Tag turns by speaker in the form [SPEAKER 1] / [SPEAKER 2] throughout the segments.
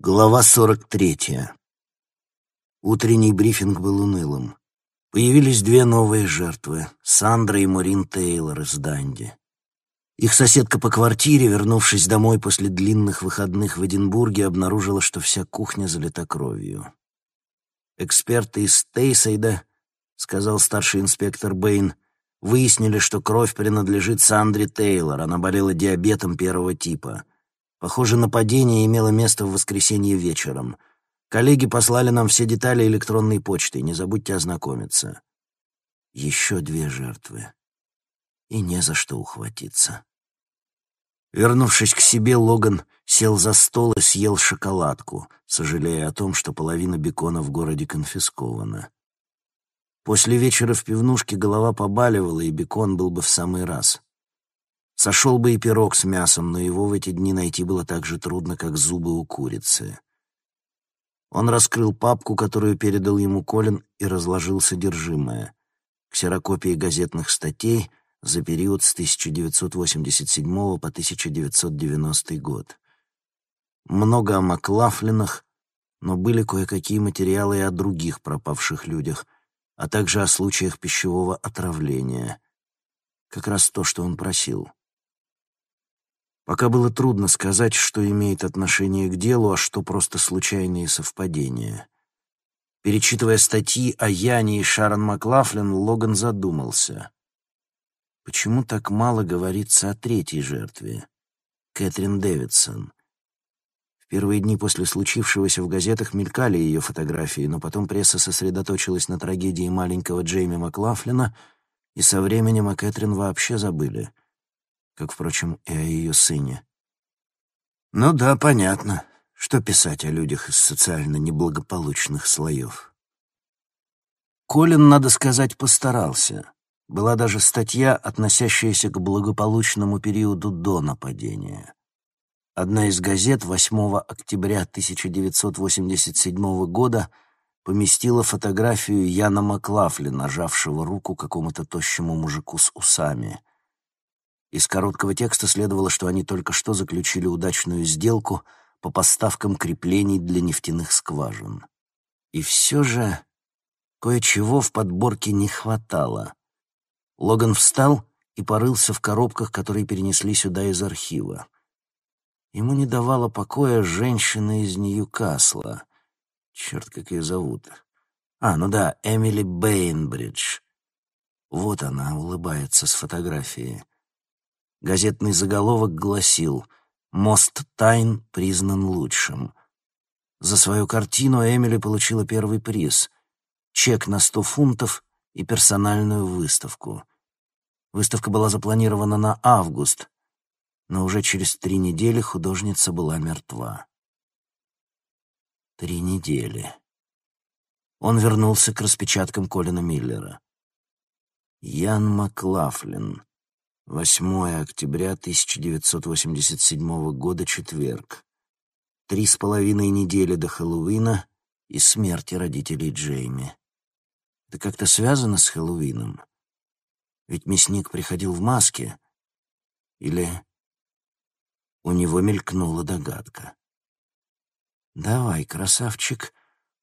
[SPEAKER 1] Глава 43. Утренний брифинг был унылым. Появились две новые жертвы — Сандра и Морин Тейлор из Данди. Их соседка по квартире, вернувшись домой после длинных выходных в Эдинбурге, обнаружила, что вся кухня залита кровью. Эксперты из Стейсайда, — сказал старший инспектор Бэйн, — выяснили, что кровь принадлежит Сандре Тейлор, она болела диабетом первого типа — Похоже, нападение имело место в воскресенье вечером. Коллеги послали нам все детали электронной почтой, не забудьте ознакомиться. Еще две жертвы. И не за что ухватиться. Вернувшись к себе, Логан сел за стол и съел шоколадку, сожалея о том, что половина бекона в городе конфискована. После вечера в пивнушке голова побаливала, и бекон был бы в самый раз. Сошел бы и пирог с мясом, но его в эти дни найти было так же трудно, как зубы у курицы. Он раскрыл папку, которую передал ему Колин, и разложил содержимое. Ксерокопии газетных статей за период с 1987 по 1990 год. Много о Маклафлинах, но были кое-какие материалы и о других пропавших людях, а также о случаях пищевого отравления. Как раз то, что он просил. Пока было трудно сказать, что имеет отношение к делу, а что просто случайные совпадения. Перечитывая статьи о Яне и Шарон Маклафлин, Логан задумался. Почему так мало говорится о третьей жертве? Кэтрин Дэвидсон. В первые дни после случившегося в газетах мелькали ее фотографии, но потом пресса сосредоточилась на трагедии маленького Джейми Маклафлина, и со временем о Кэтрин вообще забыли — как, впрочем, и о ее сыне. Ну да, понятно, что писать о людях из социально неблагополучных слоев. Колин, надо сказать, постарался. Была даже статья, относящаяся к благополучному периоду до нападения. Одна из газет 8 октября 1987 года поместила фотографию Яна Маклафли, нажавшего руку какому-то тощему мужику с усами. Из короткого текста следовало, что они только что заключили удачную сделку по поставкам креплений для нефтяных скважин. И все же кое-чего в подборке не хватало. Логан встал и порылся в коробках, которые перенесли сюда из архива. Ему не давала покоя женщина из Ньюкасла. Черт, как ее зовут. А, ну да, Эмили Бейнбридж. Вот она улыбается с фотографии. Газетный заголовок гласил «Мост Тайн признан лучшим». За свою картину Эмили получила первый приз — чек на сто фунтов и персональную выставку. Выставка была запланирована на август, но уже через три недели художница была мертва. Три недели. Он вернулся к распечаткам Колина Миллера. Ян Маклафлин. 8 октября 1987 года, четверг. Три с половиной недели до Хэллоуина и смерти родителей Джейми. Это как-то связано с Хэллоуином? Ведь мясник приходил в маске. Или у него мелькнула догадка. «Давай, красавчик».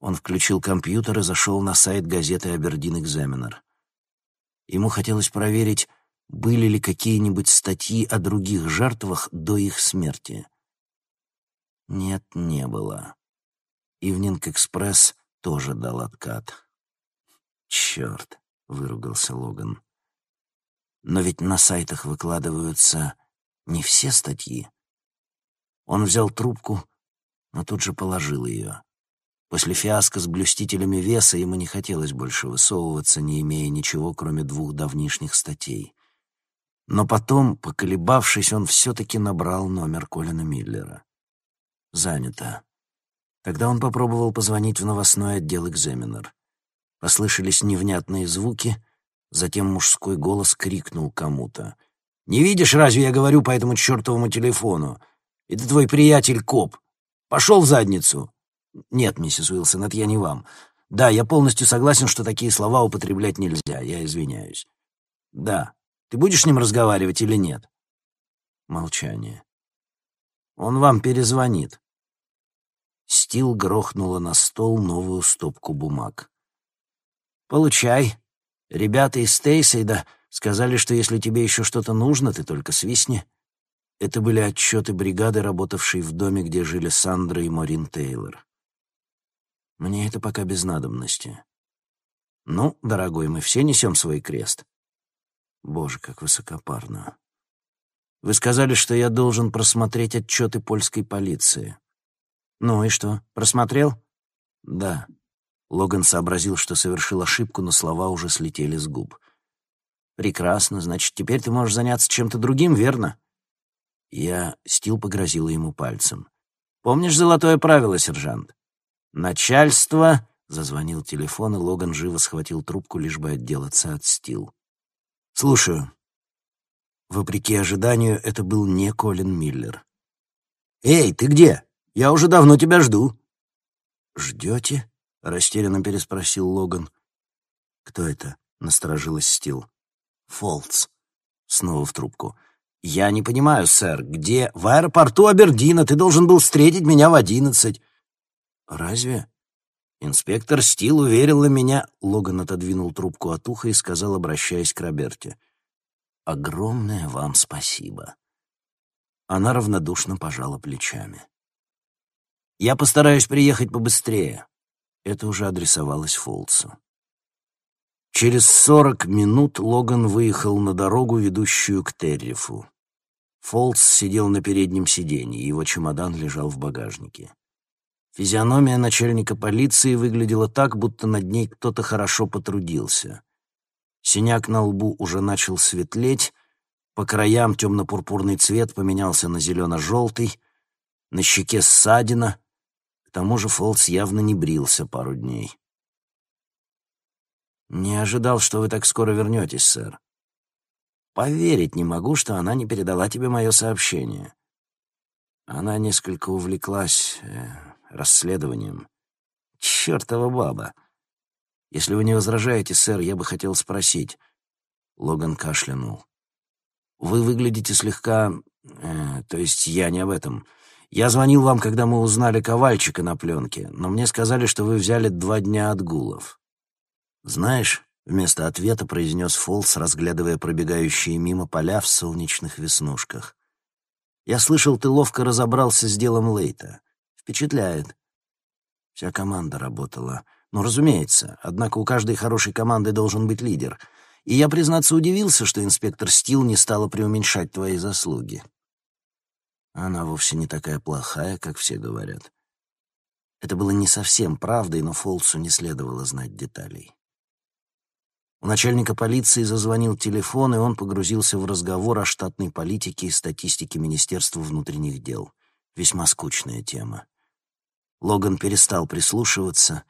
[SPEAKER 1] Он включил компьютер и зашел на сайт газеты «Абердин Экзаменер». Ему хотелось проверить, были ли какие-нибудь статьи о других жертвах до их смерти. Нет, не было. «Ивнинг Экспресс» тоже дал откат. «Черт!» — выругался Логан. «Но ведь на сайтах выкладываются не все статьи». Он взял трубку, но тут же положил ее. После фиаско с блюстителями веса ему не хотелось больше высовываться, не имея ничего, кроме двух давнишних статей. Но потом, поколебавшись, он все-таки набрал номер Колина Миллера. Занято. Тогда он попробовал позвонить в новостной отдел «Экзаменер». Послышались невнятные звуки, затем мужской голос крикнул кому-то. «Не видишь, разве я говорю по этому чертовому телефону? Это твой приятель коп. Пошел в задницу!» «Нет, миссис Уилсон, это я не вам. Да, я полностью согласен, что такие слова употреблять нельзя. Я извиняюсь. Да, ты будешь с ним разговаривать или нет?» Молчание. «Он вам перезвонит». Стил грохнула на стол новую стопку бумаг. «Получай. Ребята из Стейсейда сказали, что если тебе еще что-то нужно, ты только свистни». Это были отчеты бригады, работавшей в доме, где жили Сандра и Морин Тейлор. Мне это пока без надобности. Ну, дорогой, мы все несем свой крест. Боже, как высокопарно. Вы сказали, что я должен просмотреть отчеты польской полиции. Ну и что, просмотрел? Да. Логан сообразил, что совершил ошибку, но слова уже слетели с губ. Прекрасно, значит, теперь ты можешь заняться чем-то другим, верно? Я... Стил погрозила ему пальцем. Помнишь золотое правило, сержант? Начальство... Зазвонил телефон, и Логан живо схватил трубку, лишь бы отделаться от Стил. «Слушаю». Вопреки ожиданию, это был не Колин Миллер. «Эй, ты где? Я уже давно тебя жду». «Ждете?» — растерянно переспросил Логан. «Кто это?» — насторожилась Стил. «Фолтс». Снова в трубку. «Я не понимаю, сэр, где...» «В аэропорту Абердина. Ты должен был встретить меня в одиннадцать». «Разве?» Инспектор Стил уверила меня... Логан отодвинул трубку от уха и сказал, обращаясь к Роберте. «Огромное вам спасибо». Она равнодушно пожала плечами. «Я постараюсь приехать побыстрее». Это уже адресовалось Фолсу. Через сорок минут Логан выехал на дорогу, ведущую к Террифу. Фолс сидел на переднем сиденье, его чемодан лежал в багажнике. Физиономия начальника полиции выглядела так, будто над ней кто-то хорошо потрудился. Синяк на лбу уже начал светлеть, по краям темно-пурпурный цвет поменялся на зелено-желтый, на щеке ссадина. К тому же Фолс явно не брился пару дней. «Не ожидал, что вы так скоро вернетесь, сэр. Поверить не могу, что она не передала тебе мое сообщение». Она несколько увлеклась... Расследованием. Чёртова баба. Если вы не возражаете, сэр, я бы хотел спросить. Логан кашлянул. Вы выглядите слегка... Э, то есть я не об этом. Я звонил вам, когда мы узнали ковальчика на пленке, но мне сказали, что вы взяли два дня отгулов. Знаешь, вместо ответа произнес Фолс, разглядывая пробегающие мимо поля в солнечных веснушках. Я слышал, ты ловко разобрался с делом Лейта. Впечатляет. Вся команда работала. Ну, разумеется, однако у каждой хорошей команды должен быть лидер. И я, признаться, удивился, что инспектор Стил не стала преуменьшать твои заслуги. Она вовсе не такая плохая, как все говорят. Это было не совсем правдой, но Фолсу не следовало знать деталей. У начальника полиции зазвонил телефон, и он погрузился в разговор о штатной политике и статистике Министерства внутренних дел. Весьма скучная тема. Логан перестал прислушиваться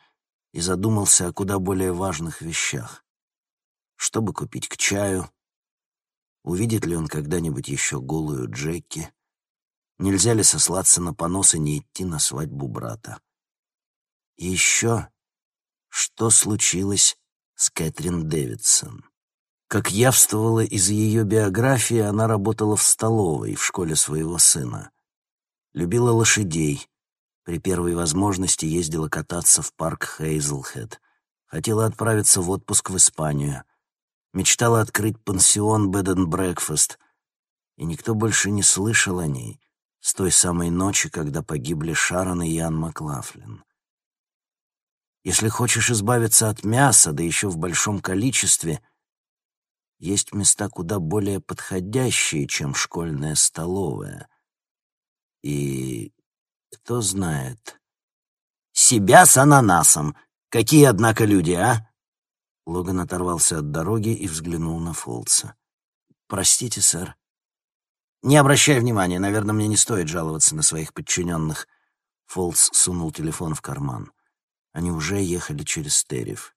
[SPEAKER 1] и задумался о куда более важных вещах. Что бы купить к чаю? Увидит ли он когда-нибудь еще голую Джеки? Нельзя ли сослаться на понос и не идти на свадьбу брата? И еще, что случилось с Кэтрин Дэвидсон? Как явствовало из ее биографии, она работала в столовой в школе своего сына. Любила лошадей, при первой возможности ездила кататься в парк Хейзлхед. Хотела отправиться в отпуск в Испанию. Мечтала открыть пансион Bed and Breakfast. И никто больше не слышал о ней с той самой ночи, когда погибли Шарон и Ян Маклафлин. Если хочешь избавиться от мяса, да еще в большом количестве, есть места куда более подходящие, чем школьная столовая. И кто знает. Себя с ананасом. Какие, однако, люди, а? Логан оторвался от дороги и взглянул на Фолтса. «Простите, сэр». «Не обращай внимания, наверное, мне не стоит жаловаться на своих подчиненных». Фолтс сунул телефон в карман. Они уже ехали через Стерев.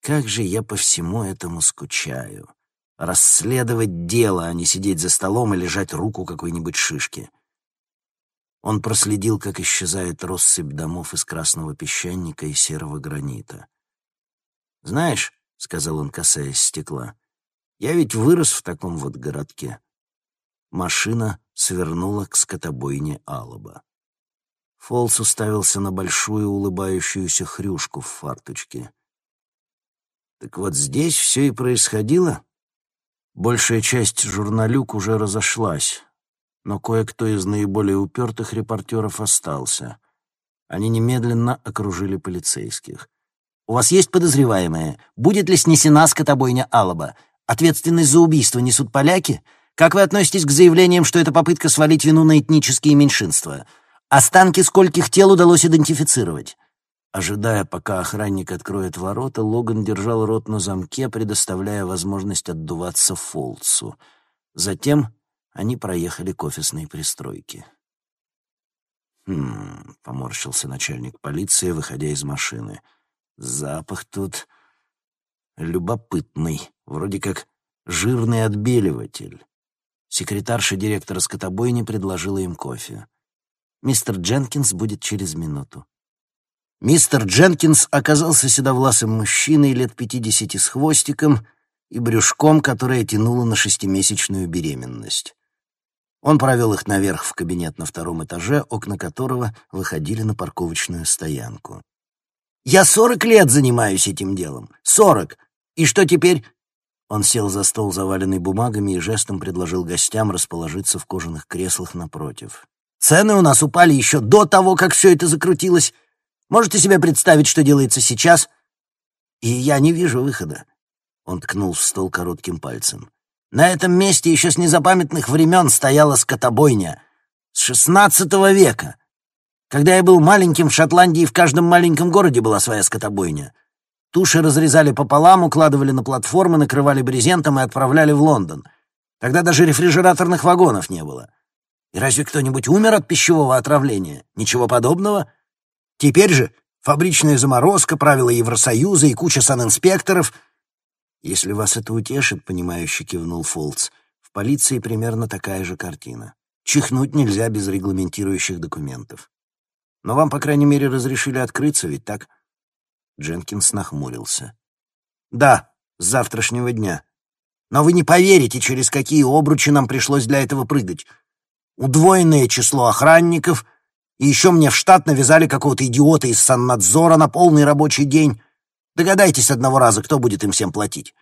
[SPEAKER 1] «Как же я по всему этому скучаю. Расследовать дело, а не сидеть за столом и лежать руку какой-нибудь шишки. Он проследил, как исчезает россыпь домов из красного песчаника и серого гранита. «Знаешь», — сказал он, касаясь стекла, — «я ведь вырос в таком вот городке». Машина свернула к скотобойне Алаба. Фолс уставился на большую улыбающуюся хрюшку в фарточке. Так вот здесь все и происходило? Большая часть журналюк уже разошлась, но кое-кто из наиболее упертых репортеров остался. Они немедленно окружили полицейских. «У вас есть подозреваемые? Будет ли снесена скотобойня Алаба? Ответственность за убийство несут поляки? Как вы относитесь к заявлениям, что это попытка свалить вину на этнические меньшинства? Останки скольких тел удалось идентифицировать?» Ожидая, пока охранник откроет ворота, Логан держал рот на замке, предоставляя возможность отдуваться Фолцу. Затем они проехали к офисной пристройке. «Хм...» — поморщился начальник полиции, выходя из машины. «Запах тут любопытный, вроде как жирный отбеливатель». Секретарша директора скотобойни предложила им кофе. «Мистер Дженкинс будет через минуту». Мистер Дженкинс оказался седовласым мужчиной лет пятидесяти с хвостиком и брюшком, которое тянуло на шестимесячную беременность. Он провел их наверх в кабинет на втором этаже, окна которого выходили на парковочную стоянку. «Я сорок лет занимаюсь этим делом. Сорок! И что теперь?» Он сел за стол, заваленный бумагами, и жестом предложил гостям расположиться в кожаных креслах напротив. «Цены у нас упали еще до того, как все это закрутилось. Можете себе представить, что делается сейчас? И я не вижу выхода. Он ткнул в стол коротким пальцем. На этом месте еще с незапамятных времен стояла скотобойня. С шестнадцатого века. Когда я был маленьким, в Шотландии в каждом маленьком городе была своя скотобойня. Туши разрезали пополам, укладывали на платформы, накрывали брезентом и отправляли в Лондон. Тогда даже рефрижераторных вагонов не было. И разве кто-нибудь умер от пищевого отравления? Ничего подобного. Теперь же фабричная заморозка, правила Евросоюза и куча санинспекторов. Если вас это утешит, понимающе кивнул Фолц, в полиции примерно такая же картина. Чихнуть нельзя без регламентирующих документов. Но вам, по крайней мере, разрешили открыться, ведь так? Дженкинс нахмурился. Да, с завтрашнего дня. Но вы не поверите, через какие обручи нам пришлось для этого прыгать. Удвоенное число охранников — и еще мне в штат навязали какого-то идиота из саннадзора на полный рабочий день. Догадайтесь одного раза, кто будет им всем платить.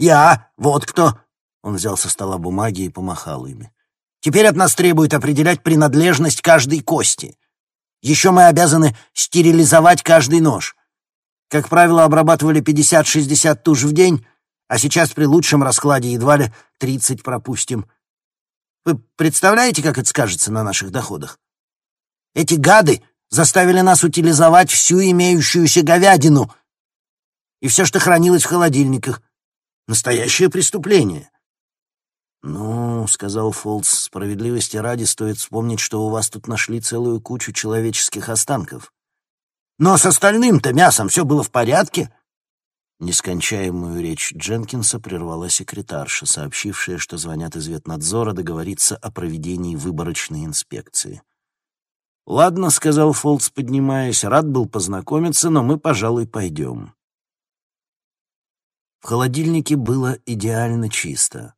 [SPEAKER 1] Я, вот кто. Он взял со стола бумаги и помахал ими. Теперь от нас требуют определять принадлежность каждой кости. Еще мы обязаны стерилизовать каждый нож. Как правило, обрабатывали 50-60 туш в день, а сейчас при лучшем раскладе едва ли 30 пропустим. Вы представляете, как это скажется на наших доходах? Эти гады заставили нас утилизовать всю имеющуюся говядину и все, что хранилось в холодильниках. Настоящее преступление. «Ну, — сказал Фолдс, — справедливости ради стоит вспомнить, что у вас тут нашли целую кучу человеческих останков. Но с остальным-то мясом все было в порядке». Нескончаемую речь Дженкинса прервала секретарша, сообщившая, что звонят из ветнадзора договориться о проведении выборочной инспекции. «Ладно», — сказал Фолдс, поднимаясь, — «рад был познакомиться, но мы, пожалуй, пойдем». В холодильнике было идеально чисто.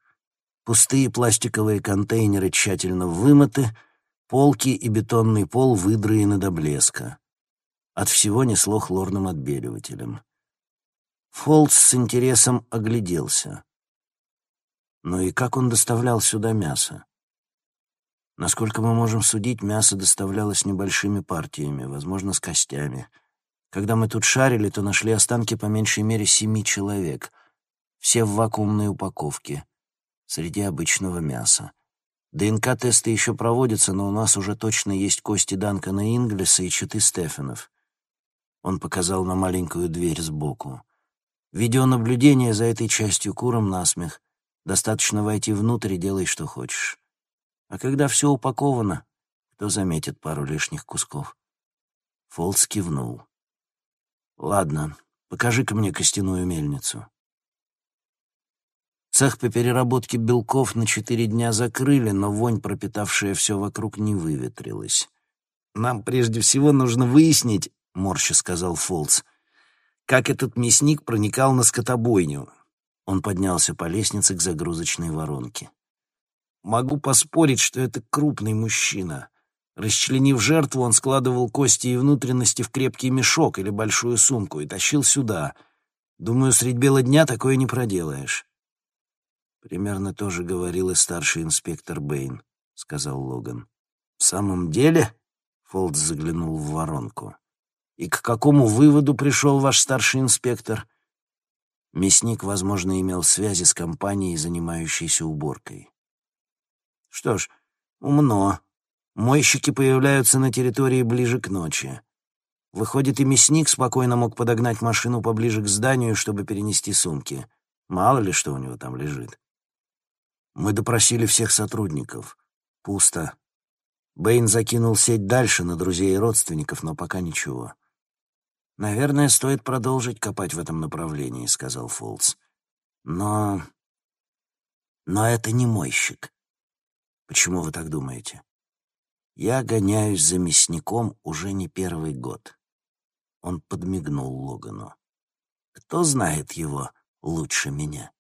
[SPEAKER 1] Пустые пластиковые контейнеры тщательно вымыты, полки и бетонный пол выдраены до блеска. От всего несло хлорным отбеливателем. Фолдс с интересом огляделся. Ну и как он доставлял сюда мясо? Насколько мы можем судить, мясо доставлялось небольшими партиями, возможно, с костями. Когда мы тут шарили, то нашли останки по меньшей мере семи человек, все в вакуумной упаковке, среди обычного мяса. ДНК-тесты еще проводятся, но у нас уже точно есть кости Данкана Инглиса и читы Стефанов. Он показал на маленькую дверь сбоку. Видеонаблюдение за этой частью куром насмех. Достаточно войти внутрь и делай, что хочешь. А когда все упаковано, кто заметит пару лишних кусков? Фолс кивнул. «Ладно, покажи-ка мне костяную мельницу». Цех по переработке белков на четыре дня закрыли, но вонь, пропитавшая все вокруг, не выветрилась. «Нам прежде всего нужно выяснить», — морще сказал Фолц, «как этот мясник проникал на скотобойню». Он поднялся по лестнице к загрузочной воронке. Могу поспорить, что это крупный мужчина. Расчленив жертву, он складывал кости и внутренности в крепкий мешок или большую сумку и тащил сюда. Думаю, средь бела дня такое не проделаешь. Примерно то же говорил и старший инспектор Бэйн, — сказал Логан. «В самом деле?» — Фолдс заглянул в воронку. «И к какому выводу пришел ваш старший инспектор?» Мясник, возможно, имел связи с компанией, занимающейся уборкой. «Что ж, умно. Мойщики появляются на территории ближе к ночи. Выходит, и мясник спокойно мог подогнать машину поближе к зданию, чтобы перенести сумки. Мало ли, что у него там лежит. Мы допросили всех сотрудников. Пусто. Бэйн закинул сеть дальше на друзей и родственников, но пока ничего. «Наверное, стоит продолжить копать в этом направлении», — сказал Фолтс. «Но... но это не мойщик. Почему вы так думаете? Я гоняюсь за мясником уже не первый год». Он подмигнул Логану. «Кто знает его лучше меня?»